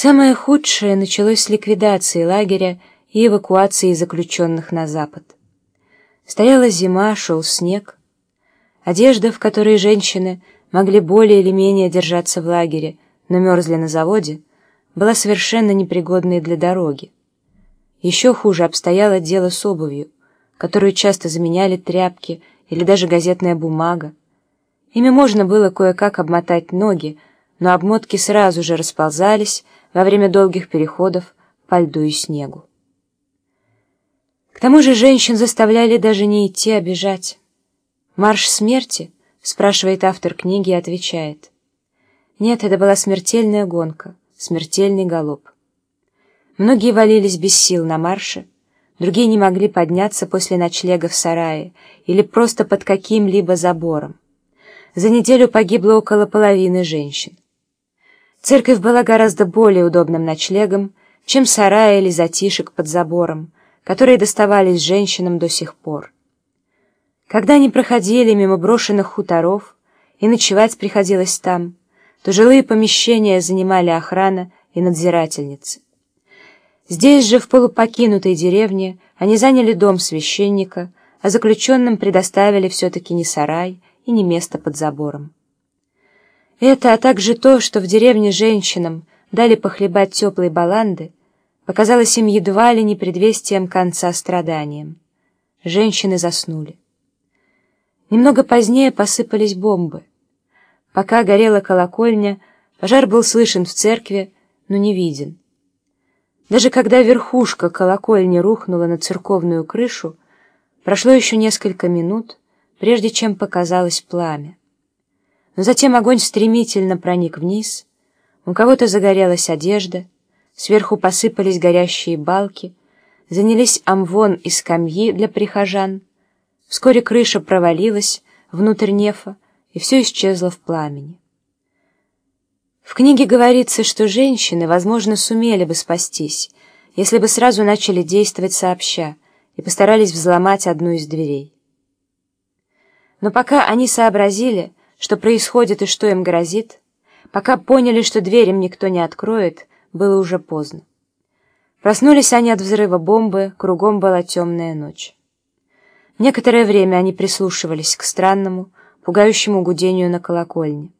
Самое худшее началось с ликвидации лагеря и эвакуации заключенных на запад. Стояла зима, шел снег. Одежда, в которой женщины могли более или менее держаться в лагере, но мерзли на заводе, была совершенно непригодной для дороги. Еще хуже обстояло дело с обувью, которую часто заменяли тряпки или даже газетная бумага. Ими можно было кое-как обмотать ноги, но обмотки сразу же расползались во время долгих переходов по льду и снегу. К тому же женщин заставляли даже не идти, а бежать. «Марш смерти?» — спрашивает автор книги и отвечает. Нет, это была смертельная гонка, смертельный галоп. Многие валились без сил на марше, другие не могли подняться после ночлега в сарае или просто под каким-либо забором. За неделю погибло около половины женщин. Церковь была гораздо более удобным ночлегом, чем сарай или затишек под забором, которые доставались женщинам до сих пор. Когда они проходили мимо брошенных хуторов, и ночевать приходилось там, то жилые помещения занимали охрана и надзирательницы. Здесь же, в полупокинутой деревне, они заняли дом священника, а заключенным предоставили все-таки не сарай и не место под забором. Это, а также то, что в деревне женщинам дали похлебать теплой баланды, показалось им едва ли не предвестием конца страданиям. Женщины заснули. Немного позднее посыпались бомбы. Пока горела колокольня, пожар был слышен в церкви, но не виден. Даже когда верхушка колокольни рухнула на церковную крышу, прошло еще несколько минут, прежде чем показалось пламя. Но затем огонь стремительно проник вниз, у кого-то загорелась одежда, сверху посыпались горящие балки, занялись амвон и скамьи для прихожан. Вскоре крыша провалилась внутрь нефа, и все исчезло в пламени. В книге говорится, что женщины, возможно, сумели бы спастись, если бы сразу начали действовать сообща и постарались взломать одну из дверей. Но пока они сообразили, что происходит и что им грозит, пока поняли, что дверь им никто не откроет, было уже поздно. Проснулись они от взрыва бомбы, кругом была темная ночь. Некоторое время они прислушивались к странному, пугающему гудению на колокольне.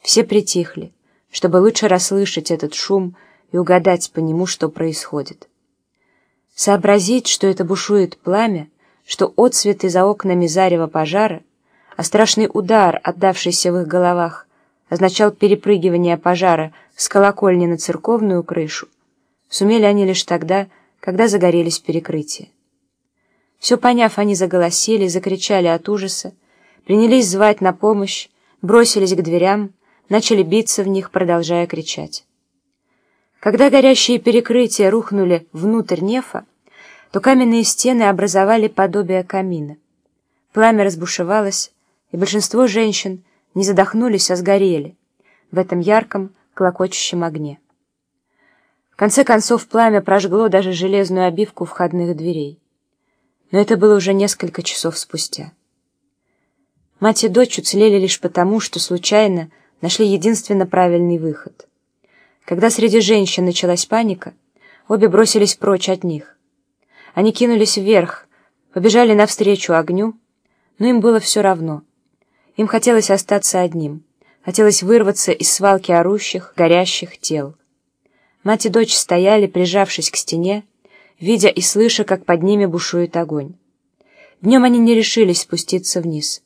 Все притихли, чтобы лучше расслышать этот шум и угадать по нему, что происходит. Сообразить, что это бушует пламя, что отсветы за окнами зарева пожара — а страшный удар, отдавшийся в их головах, означал перепрыгивание пожара с колокольни на церковную крышу. Сумели они лишь тогда, когда загорелись перекрытия. Все поняв, они заголосили, закричали от ужаса, принялись звать на помощь, бросились к дверям, начали биться в них, продолжая кричать. Когда горящие перекрытия рухнули внутрь нефа, то каменные стены образовали подобие камина. Пламя разбушевалось, и большинство женщин не задохнулись, а сгорели в этом ярком, клокочущем огне. В конце концов, пламя прожгло даже железную обивку входных дверей. Но это было уже несколько часов спустя. Мать и дочь уцелели лишь потому, что случайно нашли единственно правильный выход. Когда среди женщин началась паника, обе бросились прочь от них. Они кинулись вверх, побежали навстречу огню, но им было все равно — им хотелось остаться одним. Хотелось вырваться из свалки орущих, горящих тел. Мать и дочь стояли, прижавшись к стене, видя и слыша, как под ними бушует огонь. Днем они не решились спуститься вниз.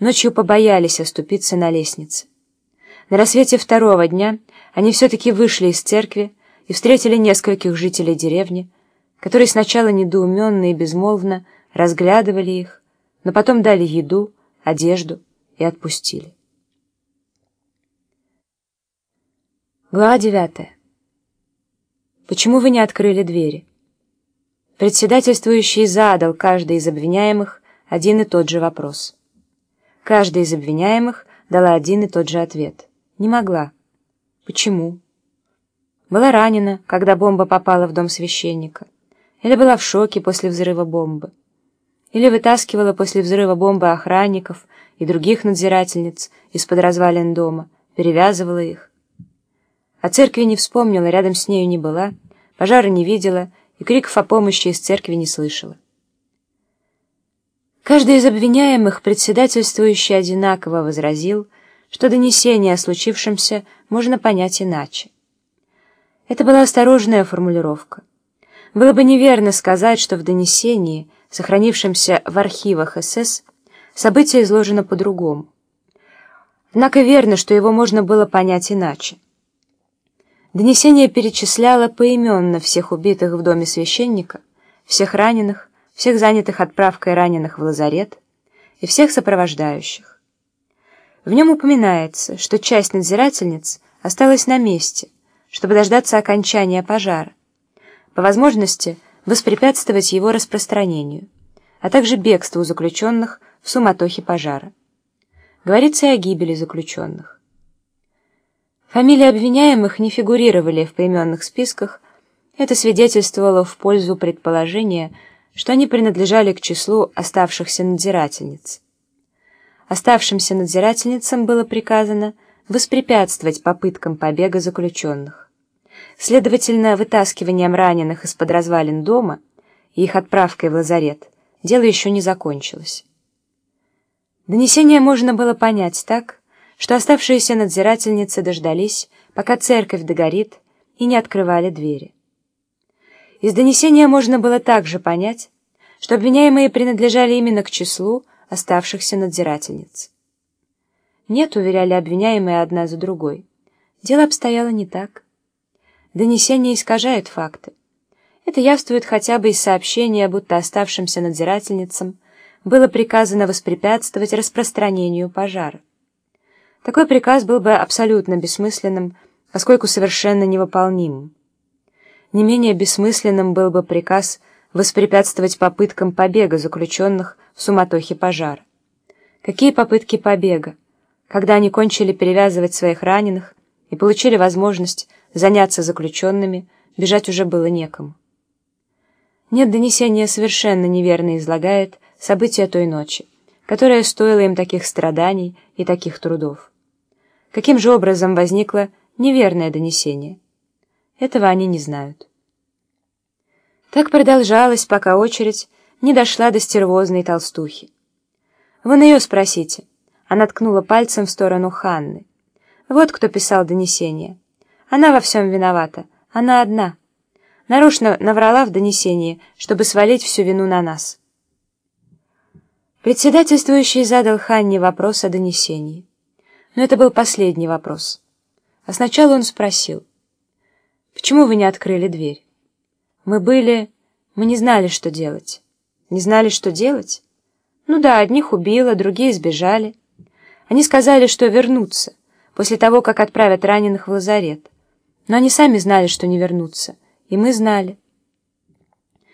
Ночью побоялись оступиться на лестнице. На рассвете второго дня они все-таки вышли из церкви и встретили нескольких жителей деревни, которые сначала недоуменно и безмолвно разглядывали их, но потом дали еду, одежду и отпустили. Глава девятая. Почему вы не открыли двери? Председательствующий задал каждый из обвиняемых один и тот же вопрос. Каждый из обвиняемых дала один и тот же ответ. Не могла. Почему? Была ранена, когда бомба попала в дом священника. Или была в шоке после взрыва бомбы или вытаскивала после взрыва бомбы охранников и других надзирательниц из-под развалин дома, перевязывала их. О церкви не вспомнила, рядом с нею не была, пожара не видела и криков о помощи из церкви не слышала. Каждый из обвиняемых, председательствующий одинаково, возразил, что донесение о случившемся можно понять иначе. Это была осторожная формулировка. Было бы неверно сказать, что в донесении, сохранившемся в архивах СС, событие изложено по-другому. Однако верно, что его можно было понять иначе. Донесение перечисляло поименно всех убитых в доме священника, всех раненых, всех занятых отправкой раненых в лазарет и всех сопровождающих. В нем упоминается, что часть надзирательниц осталась на месте, чтобы дождаться окончания пожара, по возможности воспрепятствовать его распространению, а также бегству заключенных в суматохе пожара. Говорится и о гибели заключенных. Фамилии обвиняемых не фигурировали в поименных списках, это свидетельствовало в пользу предположения, что они принадлежали к числу оставшихся надзирательниц. Оставшимся надзирательницам было приказано воспрепятствовать попыткам побега заключенных. Следовательно, вытаскиванием раненых из-под развалин дома и их отправкой в лазарет дело еще не закончилось. Донесение можно было понять так, что оставшиеся надзирательницы дождались, пока церковь догорит, и не открывали двери. Из донесения можно было также понять, что обвиняемые принадлежали именно к числу оставшихся надзирательниц. Нет, уверяли обвиняемые одна за другой. Дело обстояло не так. Донесение искажает факты. Это явствует хотя бы из сообщения, будто оставшимся надзирательницам было приказано воспрепятствовать распространению пожара. Такой приказ был бы абсолютно бессмысленным, поскольку совершенно невыполнимым. Не менее бессмысленным был бы приказ воспрепятствовать попыткам побега заключенных в суматохе пожара. Какие попытки побега? Когда они кончили перевязывать своих раненых и получили возможность заняться заключенными, бежать уже было некому. Нет, донесение совершенно неверно излагает события той ночи, которая стоила им таких страданий и таких трудов. Каким же образом возникло неверное донесение? Этого они не знают. Так продолжалось, пока очередь не дошла до стервозной толстухи. «Вон ее спросите». Она ткнула пальцем в сторону Ханны. «Вот кто писал донесение. Она во всем виновата. Она одна. Нарочно наврала в донесении, чтобы свалить всю вину на нас». Председательствующий задал Ханне вопрос о донесении. Но это был последний вопрос. А сначала он спросил, «Почему вы не открыли дверь?» «Мы были... Мы не знали, что делать». «Не знали, что делать?» «Ну да, одних убило, другие сбежали. Они сказали, что вернутся, после того, как отправят раненых в лазарет. Но они сами знали, что не вернутся, и мы знали».